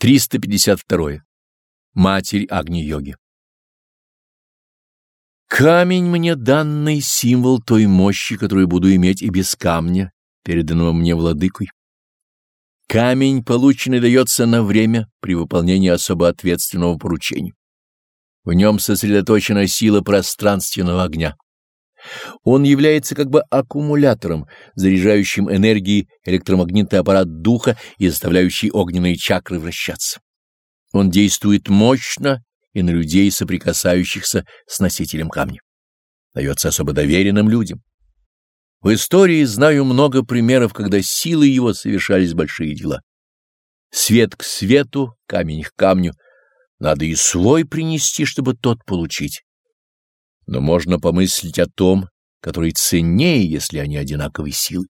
352. Матерь Агни-йоги Камень мне данный символ той мощи, которую буду иметь и без камня, переданного мне владыкой. Камень, полученный, дается на время при выполнении особо ответственного поручения. В нем сосредоточена сила пространственного огня. Он является как бы аккумулятором, заряжающим энергией электромагнитный аппарат духа и заставляющий огненные чакры вращаться. Он действует мощно и на людей, соприкасающихся с носителем камня. Дается особо доверенным людям. В истории знаю много примеров, когда силой его совершались большие дела. Свет к свету, камень к камню. Надо и свой принести, чтобы тот получить но можно помыслить о том, который ценнее, если они одинаковой силы.